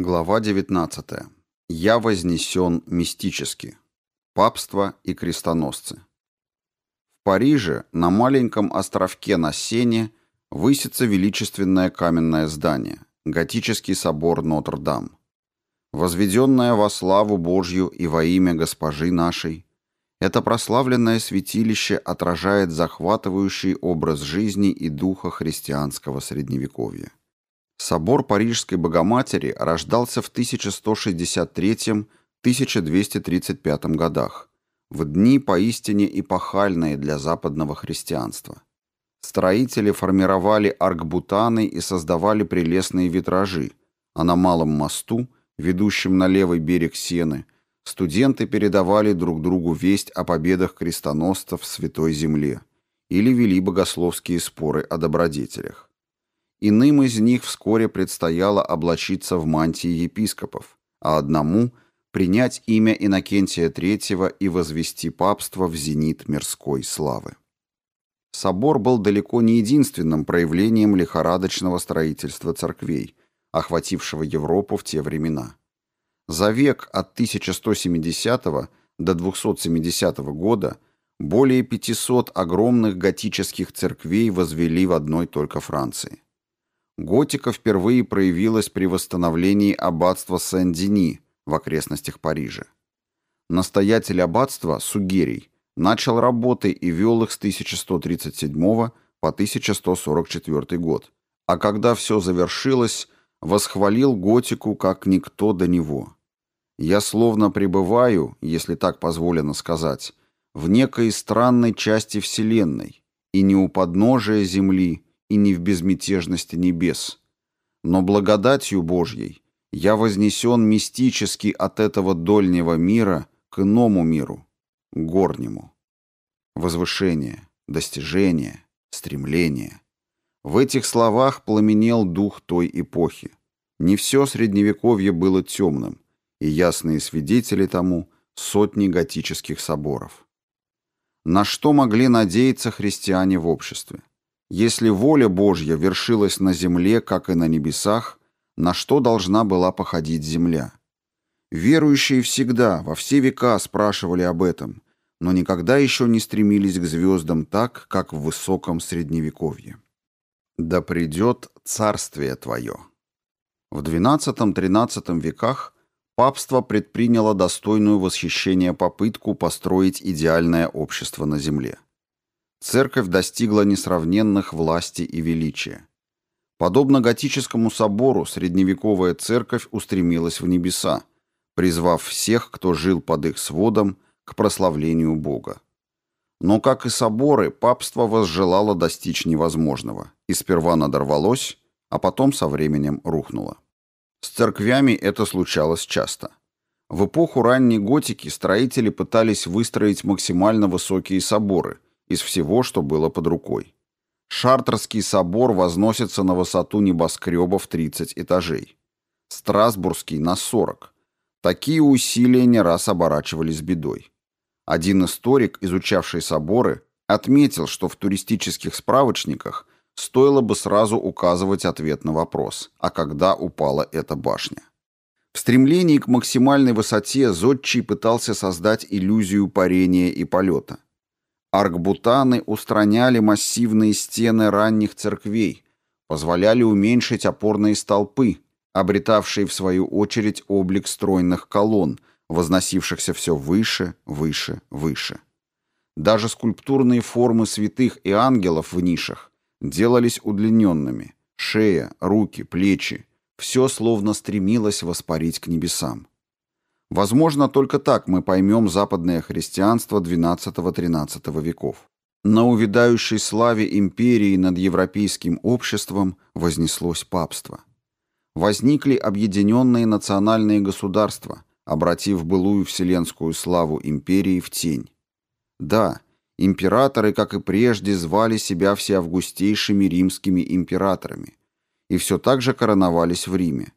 Глава 19. Я вознесен мистически. Папство и крестоносцы. В Париже, на маленьком островке на Сене, высится величественное каменное здание, готический собор Нотр-Дам. Возведенное во славу Божью и во имя Госпожи нашей, это прославленное святилище отражает захватывающий образ жизни и духа христианского средневековья. Собор Парижской Богоматери рождался в 1163-1235 годах, в дни поистине эпохальные для западного христианства. Строители формировали аркбутаны и создавали прелестные витражи, а на Малом мосту, ведущем на левый берег Сены, студенты передавали друг другу весть о победах крестоносцев в Святой Земле или вели богословские споры о добродетелях. Иным из них вскоре предстояло облачиться в мантии епископов, а одному – принять имя Иннокентия III и возвести папство в зенит мирской славы. Собор был далеко не единственным проявлением лихорадочного строительства церквей, охватившего Европу в те времена. За век от 1170 до 270 года более 500 огромных готических церквей возвели в одной только Франции. Готика впервые проявилась при восстановлении аббатства Сен-Дени в окрестностях Парижа. Настоятель аббатства Сугерий начал работы и вел их с 1137 по 1144 год, а когда все завершилось, восхвалил готику как никто до него. «Я словно пребываю, если так позволено сказать, в некой странной части Вселенной, и не у подножия Земли, и не в безмятежности небес. Но благодатью Божьей я вознесен мистически от этого дольнего мира к иному миру, горнему. Возвышение, достижение, стремление. В этих словах пламенел дух той эпохи. Не все Средневековье было темным, и ясные свидетели тому — сотни готических соборов. На что могли надеяться христиане в обществе? Если воля Божья вершилась на земле, как и на небесах, на что должна была походить земля? Верующие всегда, во все века спрашивали об этом, но никогда еще не стремились к звездам так, как в высоком средневековье. «Да придет царствие твое». В XII-XIII веках папство предприняло достойную восхищения попытку построить идеальное общество на земле. Церковь достигла несравненных власти и величия. Подобно готическому собору, средневековая церковь устремилась в небеса, призвав всех, кто жил под их сводом, к прославлению Бога. Но, как и соборы, папство возжелало достичь невозможного, и сперва надорвалось, а потом со временем рухнуло. С церквями это случалось часто. В эпоху ранней готики строители пытались выстроить максимально высокие соборы – из всего, что было под рукой. Шартерский собор возносится на высоту небоскреба в 30 этажей. Страсбургский на 40. Такие усилия не раз оборачивались бедой. Один историк, изучавший соборы, отметил, что в туристических справочниках стоило бы сразу указывать ответ на вопрос, а когда упала эта башня. В стремлении к максимальной высоте Зодчий пытался создать иллюзию парения и полета. Аркбутаны устраняли массивные стены ранних церквей, позволяли уменьшить опорные столпы, обретавшие в свою очередь облик стройных колонн, возносившихся все выше, выше, выше. Даже скульптурные формы святых и ангелов в нишах делались удлиненными. Шея, руки, плечи – все словно стремилось воспарить к небесам. Возможно, только так мы поймем западное христианство XII-XIII веков. На увядающей славе империи над европейским обществом вознеслось папство. Возникли объединенные национальные государства, обратив былую вселенскую славу империи в тень. Да, императоры, как и прежде, звали себя всеавгустейшими римскими императорами и все так же короновались в Риме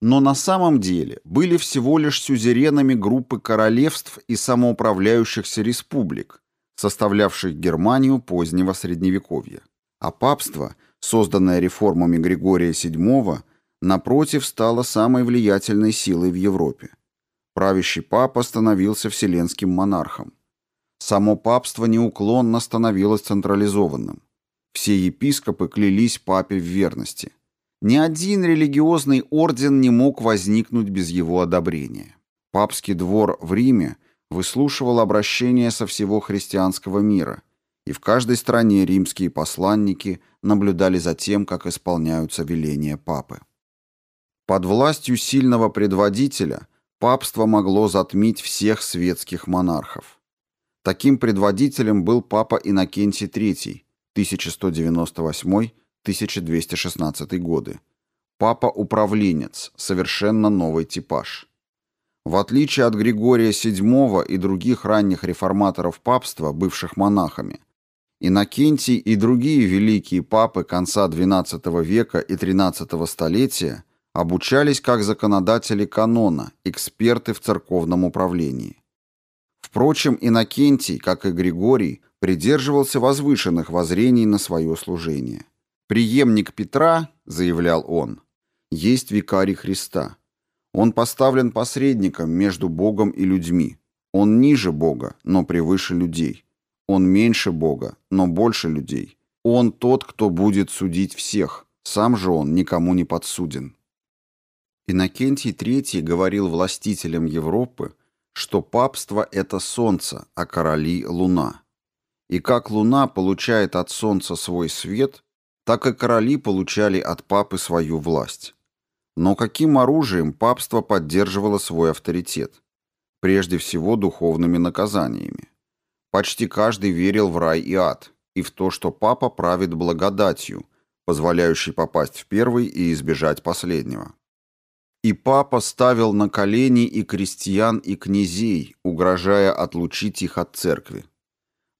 но на самом деле были всего лишь сюзеренами группы королевств и самоуправляющихся республик, составлявших Германию позднего Средневековья. А папство, созданное реформами Григория VII, напротив, стала самой влиятельной силой в Европе. Правящий папа становился вселенским монархом. Само папство неуклонно становилось централизованным. Все епископы клялись папе в верности. Ни один религиозный орден не мог возникнуть без его одобрения. Папский двор в Риме выслушивал обращения со всего христианского мира, и в каждой стране римские посланники наблюдали за тем, как исполняются веления папы. Под властью сильного предводителя папство могло затмить всех светских монархов. Таким предводителем был папа Иннокентий III, 1198-1216 годы. Папа-управленец, совершенно новый типаж. В отличие от Григория VII и других ранних реформаторов папства, бывших монахами, Иннокентий и другие великие папы конца XII века и XIII столетия обучались как законодатели канона, эксперты в церковном управлении. Впрочем, Иннокентий, как и Григорий, придерживался возвышенных воззрений на свое служение. «Приемник Петра, — заявлял он, — есть викарий Христа. Он поставлен посредником между Богом и людьми. Он ниже Бога, но превыше людей. Он меньше Бога, но больше людей. Он тот, кто будет судить всех. Сам же он никому не подсуден. Иннокентий III говорил властителям Европы, что папство – это солнце, а короли – луна. И как луна получает от солнца свой свет, так и короли получали от папы свою власть. Но каким оружием папство поддерживало свой авторитет? Прежде всего духовными наказаниями. Почти каждый верил в рай и ад, и в то, что папа правит благодатью, позволяющей попасть в первый и избежать последнего. И папа ставил на колени и крестьян, и князей, угрожая отлучить их от церкви.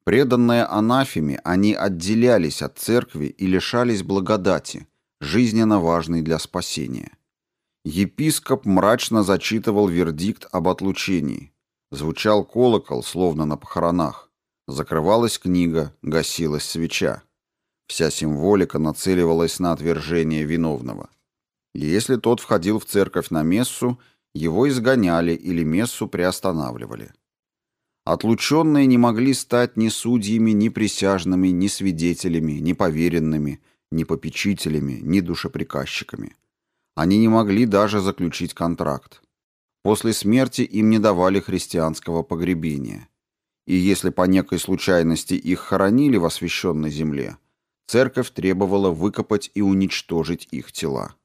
Преданные анафеме, они отделялись от церкви и лишались благодати, жизненно важной для спасения. Епископ мрачно зачитывал вердикт об отлучении. Звучал колокол, словно на похоронах. Закрывалась книга, гасилась свеча. Вся символика нацеливалась на отвержение виновного. Если тот входил в церковь на мессу, его изгоняли или мессу приостанавливали. Отлученные не могли стать ни судьями, ни присяжными, ни свидетелями, ни поверенными, ни попечителями, ни душеприказчиками. Они не могли даже заключить контракт. После смерти им не давали христианского погребения и если по некой случайности их хоронили в освященной земле, церковь требовала выкопать и уничтожить их тела.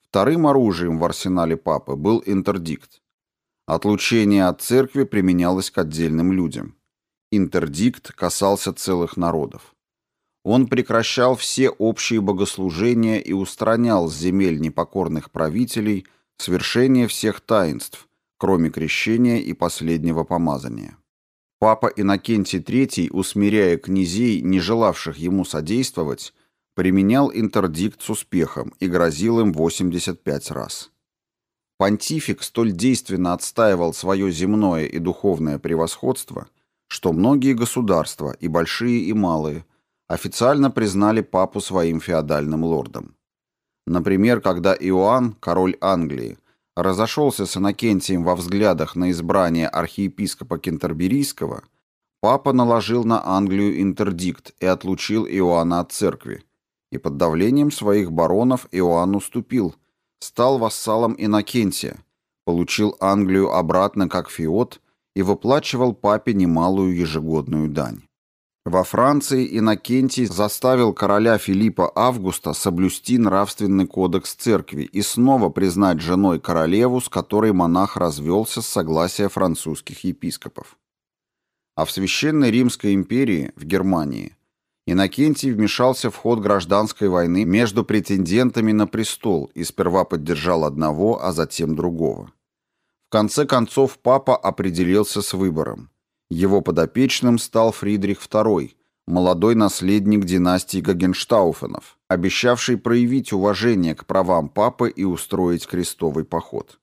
Вторым оружием в арсенале папы был интердикт. Отлучение от церкви применялось к отдельным людям. Интердикт касался целых народов. Он прекращал все общие богослужения и устранял с земель непокорных правителей свершение всех таинств, кроме крещения и последнего помазания. Папа Иннокентий III, усмиряя князей, не желавших ему содействовать, применял интердикт с успехом и грозил им 85 раз. Понтифик столь действенно отстаивал свое земное и духовное превосходство, что многие государства, и большие, и малые, официально признали папу своим феодальным лордом. Например, когда Иоанн, король Англии, разошелся с Иннокентием во взглядах на избрание архиепископа Кентерберийского, папа наложил на Англию интердикт и отлучил Иоанна от церкви. И под давлением своих баронов Иоанн уступил, стал вассалом Иннокентия, получил Англию обратно как феод и выплачивал папе немалую ежегодную дань. Во Франции Иннокентий заставил короля Филиппа Августа соблюсти нравственный кодекс церкви и снова признать женой королеву, с которой монах развелся с согласия французских епископов. А в Священной Римской империи, в Германии, Иннокентий вмешался в ход гражданской войны между претендентами на престол и сперва поддержал одного, а затем другого. В конце концов папа определился с выбором. Его подопечным стал Фридрих II, молодой наследник династии Гагенштауфенов, обещавший проявить уважение к правам папы и устроить крестовый поход.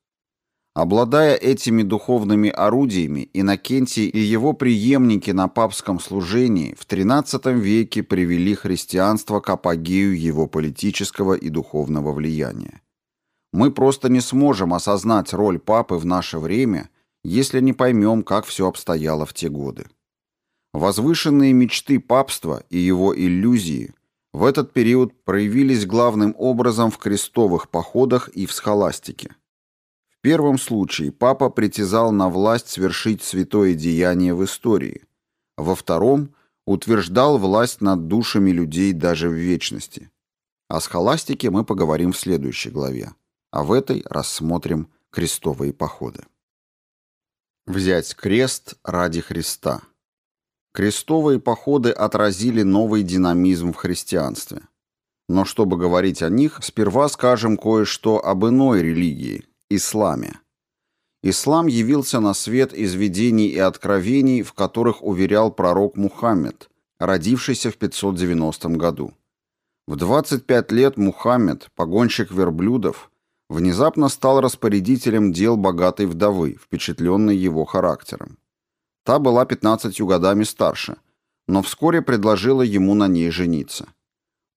Обладая этими духовными орудиями, Иннокентий и его преемники на папском служении в XIII веке привели христианство к апогею его политического и духовного влияния. Мы просто не сможем осознать роль папы в наше время, если не поймем, как все обстояло в те годы. Возвышенные мечты папства и его иллюзии в этот период проявились главным образом в крестовых походах и в схоластике. Первом случае папа притязал на власть свершить святое деяние в истории. Во втором утверждал власть над душами людей даже в вечности. О схоластике мы поговорим в следующей главе, а в этой рассмотрим крестовые походы. Взять крест ради Христа. Крестовые походы отразили новый динамизм в христианстве. Но чтобы говорить о них, сперва скажем кое-что об иной религии, Исламе. Ислам явился на свет из видений и откровений, в которых уверял пророк Мухаммед, родившийся в 590 году. В 25 лет Мухаммед, погонщик верблюдов, внезапно стал распорядителем дел богатой вдовы, впечатленной его характером. Та была 15 годами старше, но вскоре предложила ему на ней жениться.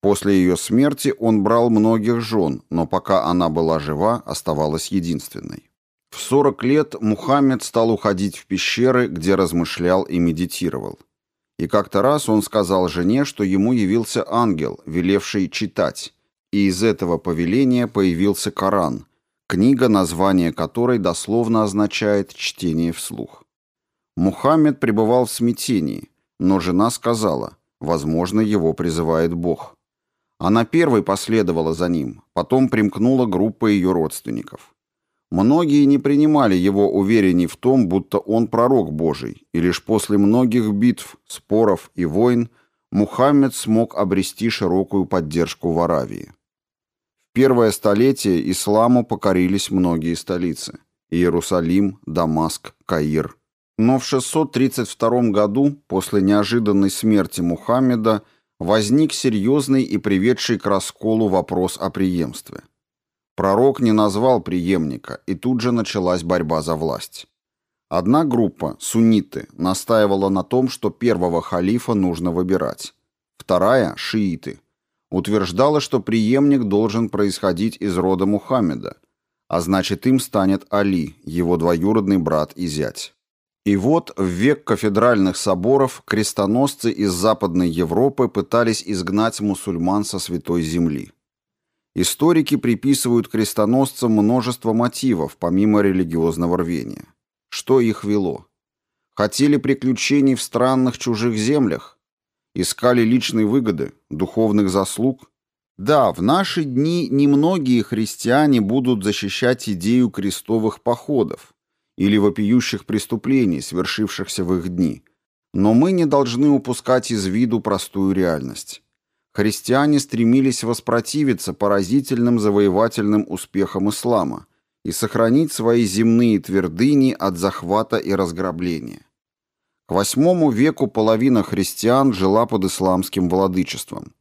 После ее смерти он брал многих жен, но пока она была жива, оставалась единственной. В 40 лет Мухаммед стал уходить в пещеры, где размышлял и медитировал. И как-то раз он сказал жене, что ему явился ангел, велевший читать, и из этого повеления появился Коран, книга, название которой дословно означает «чтение вслух». Мухаммед пребывал в смятении, но жена сказала, возможно, его призывает Бог. Она первой последовала за ним, потом примкнула группа ее родственников. Многие не принимали его уверений в том, будто он пророк Божий, и лишь после многих битв, споров и войн Мухаммед смог обрести широкую поддержку в Аравии. В первое столетие исламу покорились многие столицы – Иерусалим, Дамаск, Каир. Но в 632 году, после неожиданной смерти Мухаммеда, возник серьезный и приведший к расколу вопрос о преемстве. Пророк не назвал преемника, и тут же началась борьба за власть. Одна группа, сунниты, настаивала на том, что первого халифа нужно выбирать. Вторая, шииты, утверждала, что преемник должен происходить из рода Мухаммеда, а значит им станет Али, его двоюродный брат и зять. И вот в век кафедральных соборов крестоносцы из Западной Европы пытались изгнать мусульман со Святой Земли. Историки приписывают крестоносцам множество мотивов, помимо религиозного рвения. Что их вело? Хотели приключений в странных чужих землях? Искали личной выгоды, духовных заслуг? Да, в наши дни немногие христиане будут защищать идею крестовых походов, или вопиющих преступлений, свершившихся в их дни. Но мы не должны упускать из виду простую реальность. Христиане стремились воспротивиться поразительным завоевательным успехам ислама и сохранить свои земные твердыни от захвата и разграбления. К восьмому веку половина христиан жила под исламским владычеством.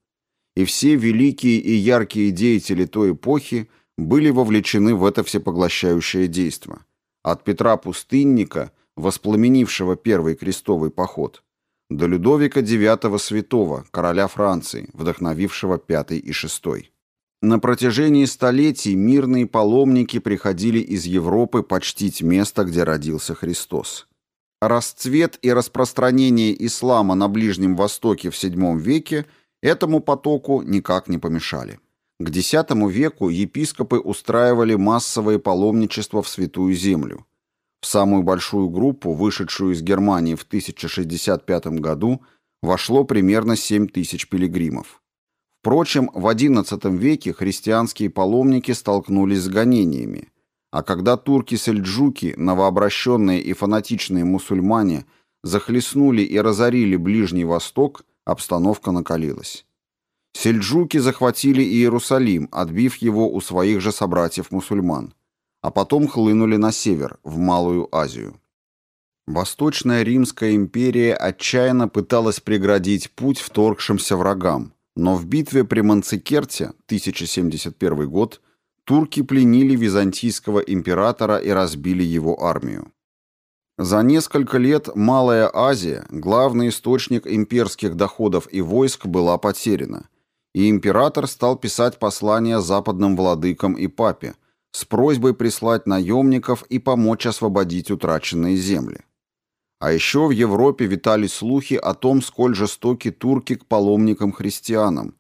И все великие и яркие деятели той эпохи были вовлечены в это всепоглощающее действие – от Петра Пустынника, воспламенившего первый крестовый поход, до Людовика IX Святого, короля Франции, вдохновившего пятый и шестой. На протяжении столетий мирные паломники приходили из Европы почтить место, где родился Христос. Расцвет и распространение ислама на Ближнем Востоке в VII веке этому потоку никак не помешали. К X веку епископы устраивали массовое паломничество в Святую Землю. В самую большую группу, вышедшую из Германии в 1065 году, вошло примерно 7 тысяч пилигримов. Впрочем, в XI веке христианские паломники столкнулись с гонениями, а когда турки-сельджуки, новообращенные и фанатичные мусульмане, захлестнули и разорили Ближний Восток, обстановка накалилась. Сельджуки захватили Иерусалим, отбив его у своих же собратьев-мусульман, а потом хлынули на север, в Малую Азию. Восточная Римская империя отчаянно пыталась преградить путь вторгшимся врагам, но в битве при Манцикерте, 1071 год, турки пленили византийского императора и разбили его армию. За несколько лет Малая Азия, главный источник имперских доходов и войск, была потеряна, и император стал писать послания западным владыкам и папе с просьбой прислать наемников и помочь освободить утраченные земли. А еще в Европе витали слухи о том, сколь жестоки турки к паломникам-христианам,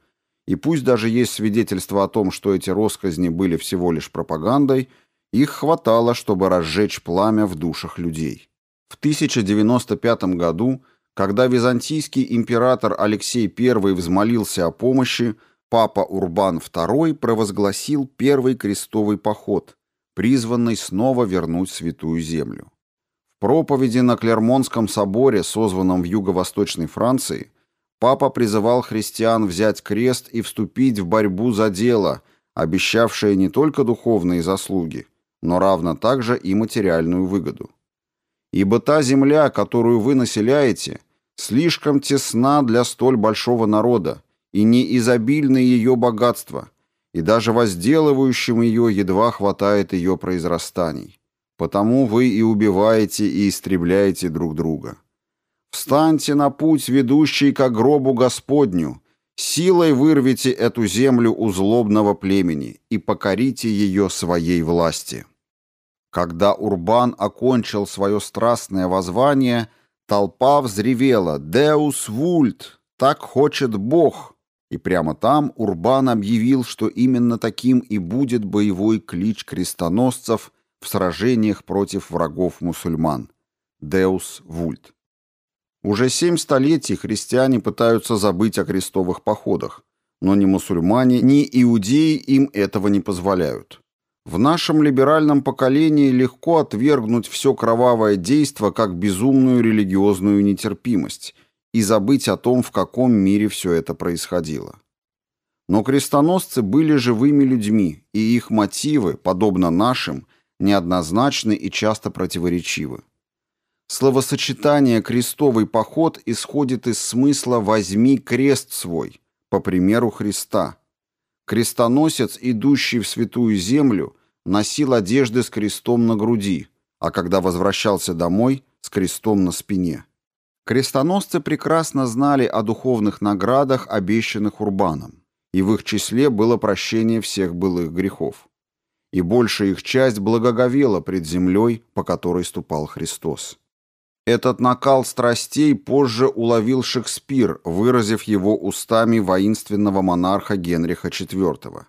и пусть даже есть свидетельства о том, что эти росказни были всего лишь пропагандой, их хватало, чтобы разжечь пламя в душах людей. В 1095 году, когда византийский император Алексей I взмолился о помощи, папа Урбан II провозгласил первый крестовый поход, призванный снова вернуть Святую Землю проповеди на Клермонском соборе, созванном в юго-восточной Франции, папа призывал христиан взять крест и вступить в борьбу за дело, обещавшее не только духовные заслуги, но равно также и материальную выгоду. «Ибо та земля, которую вы населяете, слишком тесна для столь большого народа, и не изобильны ее богатства, и даже возделывающим ее едва хватает ее произрастаний. Потому вы и убиваете и истребляете друг друга. Встаньте на путь, ведущий к гробу Господню, силой вырвите эту землю у злобного племени и покорите ее своей власти». Когда Урбан окончил свое страстное воззвание, толпа взревела «Деус вульт! Так хочет Бог!» И прямо там Урбан объявил, что именно таким и будет боевой клич крестоносцев – в сражениях против врагов мусульман. Деус Вульт. Уже семь столетий христиане пытаются забыть о крестовых походах, но ни мусульмане, ни иудеи им этого не позволяют. В нашем либеральном поколении легко отвергнуть все кровавое действо как безумную религиозную нетерпимость и забыть о том, в каком мире все это происходило. Но крестоносцы были живыми людьми, и их мотивы, подобно нашим, неоднозначны и часто противоречивы. Словосочетание «крестовый поход» исходит из смысла «возьми крест свой», по примеру Христа. Крестоносец, идущий в святую землю, носил одежды с крестом на груди, а когда возвращался домой, с крестом на спине. Крестоносцы прекрасно знали о духовных наградах, обещанных Урбаном, и в их числе было прощение всех былых грехов и большая их часть благоговела пред землей, по которой ступал Христос. Этот накал страстей позже уловил Шекспир, выразив его устами воинственного монарха Генриха IV.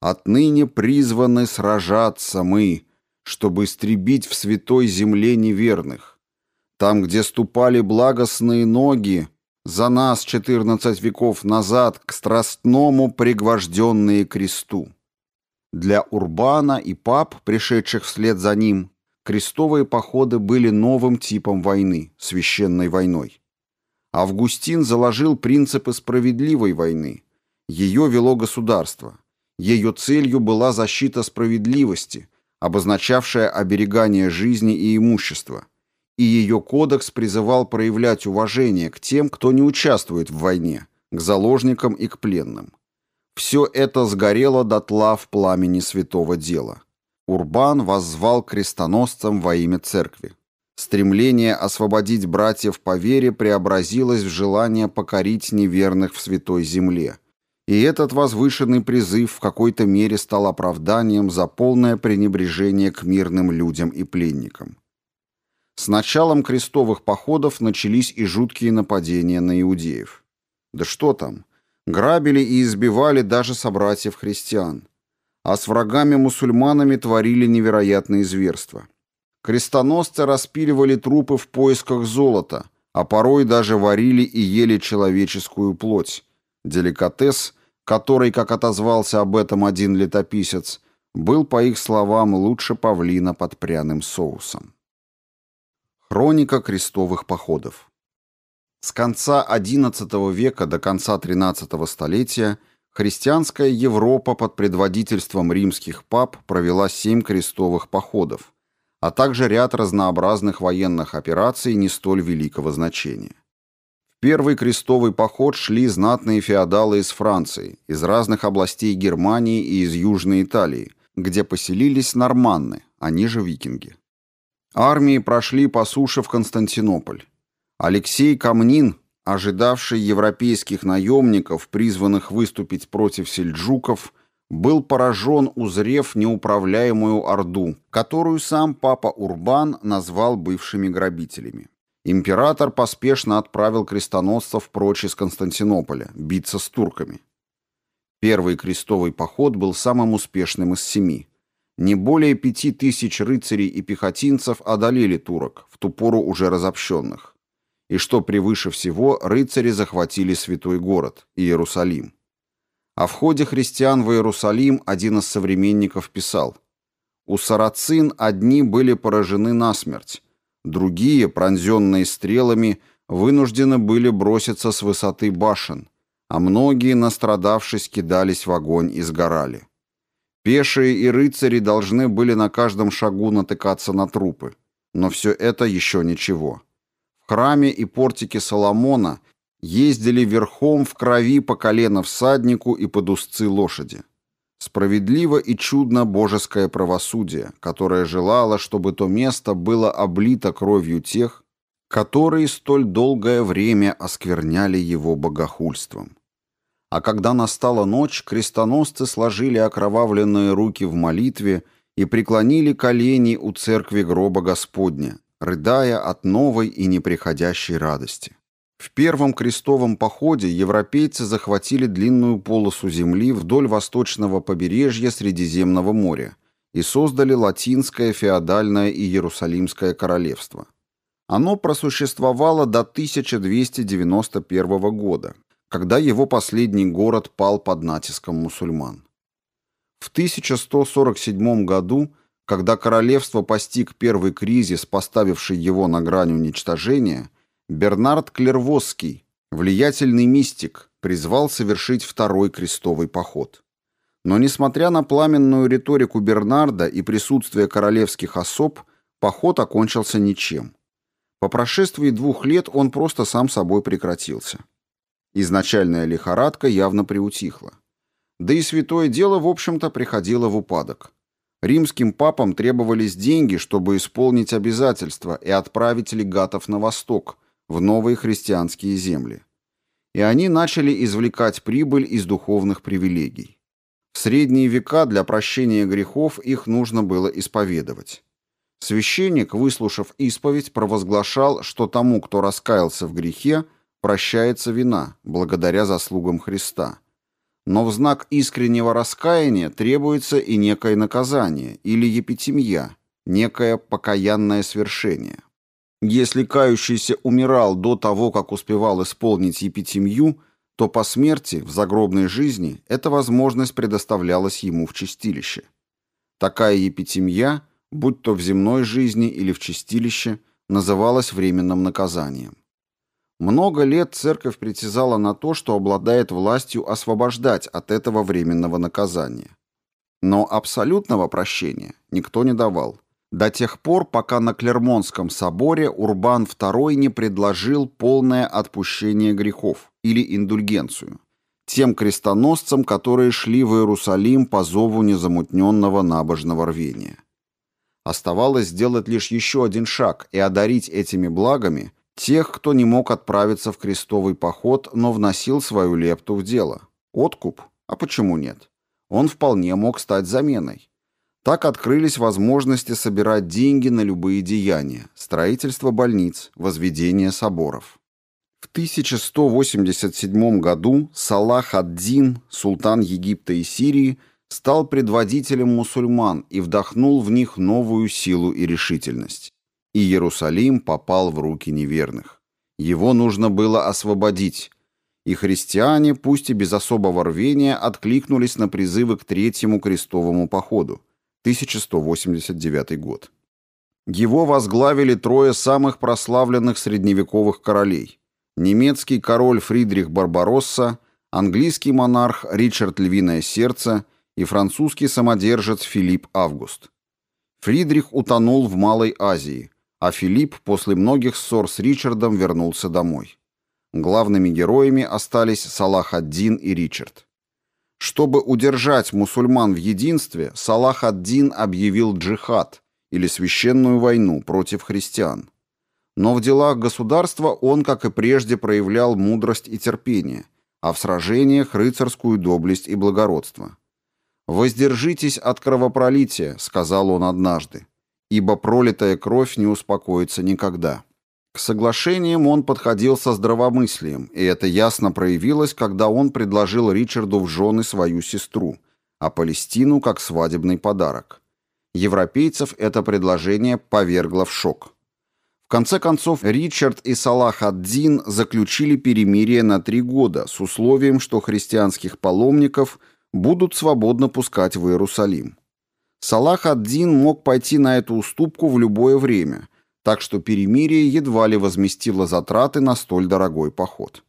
«Отныне призваны сражаться мы, чтобы истребить в святой земле неверных. Там, где ступали благостные ноги, за нас четырнадцать веков назад к страстному пригвожденные кресту». Для Урбана и пап, пришедших вслед за ним, крестовые походы были новым типом войны, священной войной. Августин заложил принципы справедливой войны. Ее вело государство. Ее целью была защита справедливости, обозначавшая оберегание жизни и имущества. И ее кодекс призывал проявлять уважение к тем, кто не участвует в войне, к заложникам и к пленным. Все это сгорело дотла в пламени святого дела. Урбан воззвал крестоносцам во имя церкви. Стремление освободить братьев по вере преобразилось в желание покорить неверных в святой земле. И этот возвышенный призыв в какой-то мере стал оправданием за полное пренебрежение к мирным людям и пленникам. С началом крестовых походов начались и жуткие нападения на иудеев. Да что там, Грабили и избивали даже собратьев-христиан. А с врагами-мусульманами творили невероятные зверства. Крестоносцы распиливали трупы в поисках золота, а порой даже варили и ели человеческую плоть. Деликатес, который, как отозвался об этом один летописец, был, по их словам, лучше павлина под пряным соусом. Хроника крестовых походов с конца XI века до конца XIII столетия христианская Европа под предводительством римских пап провела семь крестовых походов, а также ряд разнообразных военных операций не столь великого значения. В первый крестовый поход шли знатные феодалы из Франции, из разных областей Германии и из Южной Италии, где поселились норманны, они же викинги. Армии прошли по суше в Константинополь. Алексей Камнин, ожидавший европейских наемников, призванных выступить против сельджуков, был поражен, узрев неуправляемую орду, которую сам папа Урбан назвал бывшими грабителями. Император поспешно отправил крестоносцев прочь из Константинополя, биться с турками. Первый крестовый поход был самым успешным из семи. Не более пяти тысяч рыцарей и пехотинцев одолели турок, в ту пору уже разобщенных. И что превыше всего, рыцари захватили святой город, Иерусалим. О входе христиан в Иерусалим один из современников писал «У сарацин одни были поражены насмерть, другие, пронзенные стрелами, вынуждены были броситься с высоты башен, а многие, настрадавшись, кидались в огонь и сгорали». Пешие и рыцари должны были на каждом шагу натыкаться на трупы. Но все это еще ничего. В храме и портике Соломона ездили верхом в крови по колено всаднику и под узцы лошади. Справедливо и чудно божеское правосудие, которое желало, чтобы то место было облито кровью тех, которые столь долгое время оскверняли его богохульством. А когда настала ночь, крестоносцы сложили окровавленные руки в молитве и преклонили колени у церкви гроба Господня, рыдая от новой и неприходящей радости. В первом крестовом походе европейцы захватили длинную полосу земли вдоль восточного побережья Средиземного моря и создали Латинское феодальное и Иерусалимское королевство. Оно просуществовало до 1291 года, когда его последний город пал под натиском мусульман. В 1147 году, когда королевство постиг первый кризис, поставивший его на грань уничтожения, Бернард Клервосский, влиятельный мистик, призвал совершить второй крестовый поход. Но несмотря на пламенную риторику Бернарда и присутствие королевских особ, поход окончился ничем. По прошествии двух лет он просто сам собой прекратился. Изначальная лихорадка явно приутихла. Да и святое дело, в общем-то, приходило в упадок. Римским папам требовались деньги, чтобы исполнить обязательства и отправить легатов на восток, в новые христианские земли. И они начали извлекать прибыль из духовных привилегий. В средние века для прощения грехов их нужно было исповедовать. Священник, выслушав исповедь, провозглашал, что тому, кто раскаялся в грехе, прощается вина, благодаря заслугам Христа. Но в знак искреннего раскаяния требуется и некое наказание, или епитемья, некое покаянное свершение. Если кающийся умирал до того, как успевал исполнить епитемью, то по смерти, в загробной жизни, эта возможность предоставлялась ему в чистилище. Такая епитемья, будь то в земной жизни или в чистилище, называлась временным наказанием. Много лет церковь притязала на то, что обладает властью освобождать от этого временного наказания. Но абсолютного прощения никто не давал. До тех пор, пока на Клермонском соборе Урбан II не предложил полное отпущение грехов или индульгенцию тем крестоносцам, которые шли в Иерусалим по зову незамутненного набожного рвения. Оставалось сделать лишь еще один шаг и одарить этими благами – Тех, кто не мог отправиться в крестовый поход, но вносил свою лепту в дело. Откуп? А почему нет? Он вполне мог стать заменой. Так открылись возможности собирать деньги на любые деяния, строительство больниц, возведение соборов. В 1187 году Салах ад-Дин, султан Египта и Сирии, стал предводителем мусульман и вдохнул в них новую силу и решительность и Иерусалим попал в руки неверных. Его нужно было освободить, и христиане, пусть и без особого рвения, откликнулись на призывы к Третьему крестовому походу, 1189 год. Его возглавили трое самых прославленных средневековых королей. Немецкий король Фридрих Барбаросса, английский монарх Ричард Львиное Сердце и французский самодержец Филипп Август. Фридрих утонул в Малой Азии, а Филипп после многих ссор с Ричардом вернулся домой. Главными героями остались Салах ад-Дин и Ричард. Чтобы удержать мусульман в единстве, Салах ад-Дин объявил джихад, или священную войну против христиан. Но в делах государства он, как и прежде, проявлял мудрость и терпение, а в сражениях рыцарскую доблесть и благородство. «Воздержитесь от кровопролития», — сказал он однажды, «ибо пролитая кровь не успокоится никогда». К соглашениям он подходил со здравомыслием, и это ясно проявилось, когда он предложил Ричарду в жены свою сестру, а Палестину как свадебный подарок. Европейцев это предложение повергло в шок. В конце концов, Ричард и Салах ад-Дин заключили перемирие на три года с условием, что христианских паломников будут свободно пускать в Иерусалим. Салах ад-Дин мог пойти на эту уступку в любое время, так что перемирие едва ли возместило затраты на столь дорогой поход.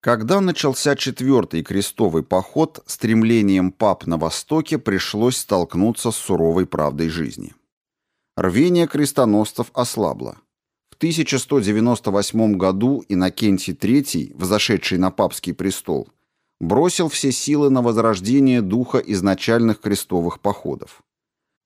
Когда начался четвертый крестовый поход, стремлением пап на Востоке пришлось столкнуться с суровой правдой жизни. Рвение крестоносцев ослабло. В 1198 году Иннокентий III, взошедший на папский престол, бросил все силы на возрождение духа изначальных крестовых походов.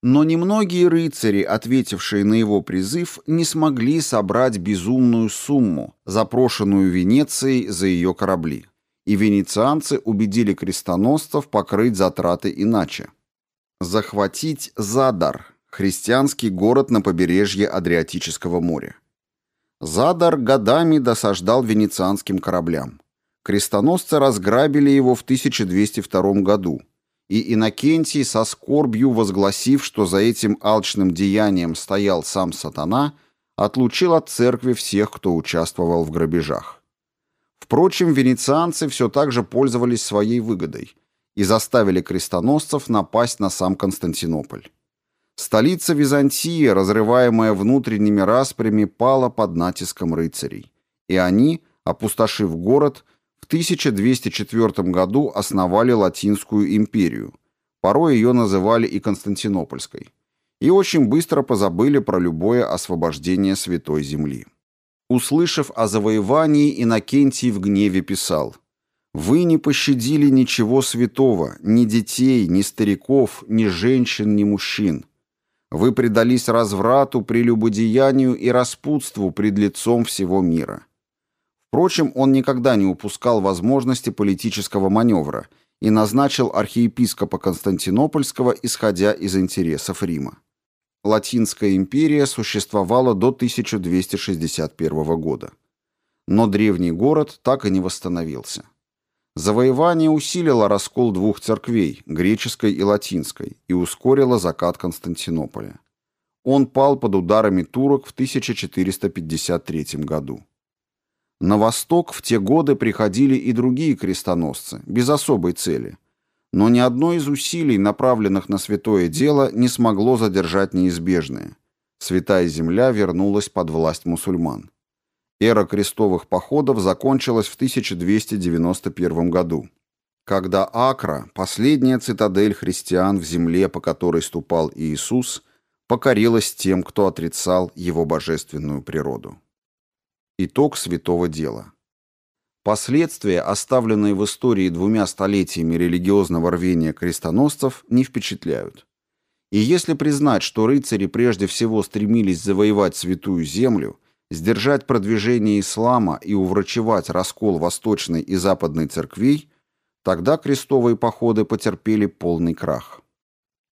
Но немногие рыцари, ответившие на его призыв, не смогли собрать безумную сумму, запрошенную Венецией за ее корабли. И венецианцы убедили крестоносцев покрыть затраты иначе. Захватить Задар, христианский город на побережье Адриатического моря. Задар годами досаждал венецианским кораблям. Крестоносцы разграбили его в 1202 году – и Иннокентий со скорбью возгласив, что за этим алчным деянием стоял сам сатана, отлучил от церкви всех, кто участвовал в грабежах. Впрочем, венецианцы все так же пользовались своей выгодой и заставили крестоносцев напасть на сам Константинополь. Столица Византии, разрываемая внутренними распрями, пала под натиском рыцарей, и они, опустошив город, в 1204 году основали Латинскую империю, порой ее называли и Константинопольской, и очень быстро позабыли про любое освобождение Святой Земли. Услышав о завоевании, Иннокентий в гневе писал «Вы не пощадили ничего святого, ни детей, ни стариков, ни женщин, ни мужчин. Вы предались разврату, прелюбодеянию и распутству пред лицом всего мира. Впрочем, он никогда не упускал возможности политического маневра и назначил архиепископа Константинопольского, исходя из интересов Рима. Латинская империя существовала до 1261 года. Но древний город так и не восстановился. Завоевание усилило раскол двух церквей, греческой и латинской, и ускорило закат Константинополя. Он пал под ударами турок в 1453 году. На восток в те годы приходили и другие крестоносцы, без особой цели. Но ни одно из усилий, направленных на святое дело, не смогло задержать неизбежное. Святая земля вернулась под власть мусульман. Эра крестовых походов закончилась в 1291 году, когда Акра, последняя цитадель христиан в земле, по которой ступал Иисус, покорилась тем, кто отрицал его божественную природу. Итог святого дела. Последствия, оставленные в истории двумя столетиями религиозного рвения крестоносцев, не впечатляют. И если признать, что рыцари прежде всего стремились завоевать святую землю, сдержать продвижение ислама и уврачевать раскол восточной и западной церквей, тогда крестовые походы потерпели полный крах.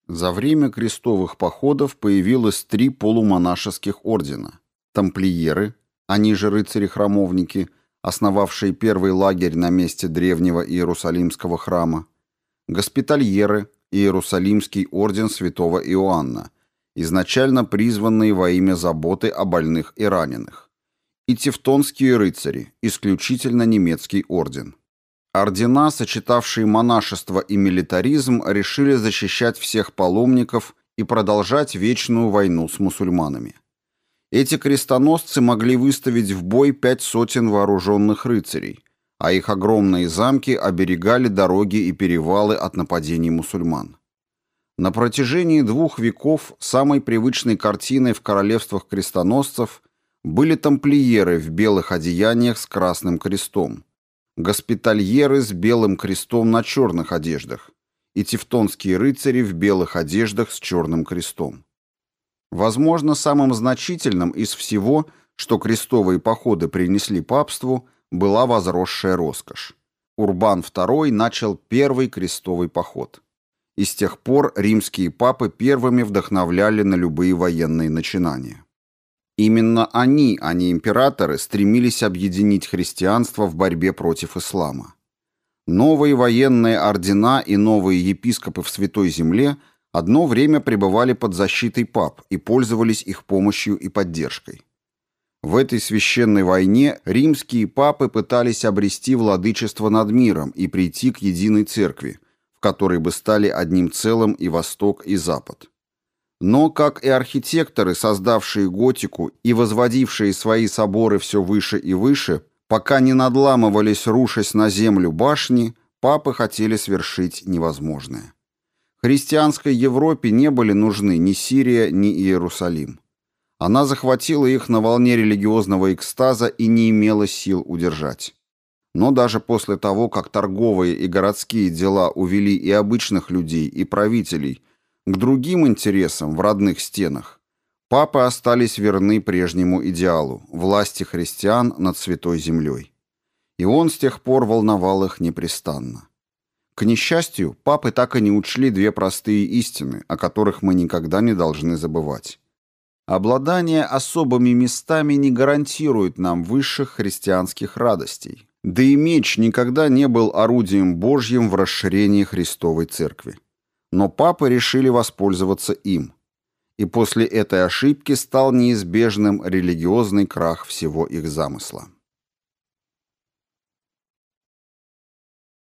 За время крестовых походов появилось три полумонашеских ордена – тамплиеры, они же рыцари-храмовники, основавшие первый лагерь на месте древнего Иерусалимского храма, госпитальеры, Иерусалимский орден святого Иоанна, изначально призванные во имя заботы о больных и раненых, и тевтонские рыцари, исключительно немецкий орден. Ордена, сочетавшие монашество и милитаризм, решили защищать всех паломников и продолжать вечную войну с мусульманами. Эти крестоносцы могли выставить в бой пять сотен вооруженных рыцарей, а их огромные замки оберегали дороги и перевалы от нападений мусульман. На протяжении двух веков самой привычной картиной в королевствах крестоносцев были тамплиеры в белых одеяниях с красным крестом, госпитальеры с белым крестом на черных одеждах и тевтонские рыцари в белых одеждах с черным крестом. Возможно, самым значительным из всего, что крестовые походы принесли папству, была возросшая роскошь. Урбан II начал первый крестовый поход. И с тех пор римские папы первыми вдохновляли на любые военные начинания. Именно они, а не императоры, стремились объединить христианство в борьбе против ислама. Новые военные ордена и новые епископы в Святой Земле одно время пребывали под защитой пап и пользовались их помощью и поддержкой. В этой священной войне римские папы пытались обрести владычество над миром и прийти к единой церкви, в которой бы стали одним целым и Восток, и Запад. Но, как и архитекторы, создавшие готику и возводившие свои соборы все выше и выше, пока не надламывались, рушась на землю башни, папы хотели свершить невозможное. Христианской Европе не были нужны ни Сирия, ни Иерусалим. Она захватила их на волне религиозного экстаза и не имела сил удержать. Но даже после того, как торговые и городские дела увели и обычных людей, и правителей к другим интересам в родных стенах, папы остались верны прежнему идеалу – власти христиан над Святой Землей. И он с тех пор волновал их непрестанно. К несчастью, папы так и не учли две простые истины, о которых мы никогда не должны забывать. Обладание особыми местами не гарантирует нам высших христианских радостей. Да и меч никогда не был орудием Божьим в расширении Христовой Церкви но папы решили воспользоваться им. И после этой ошибки стал неизбежным религиозный крах всего их замысла.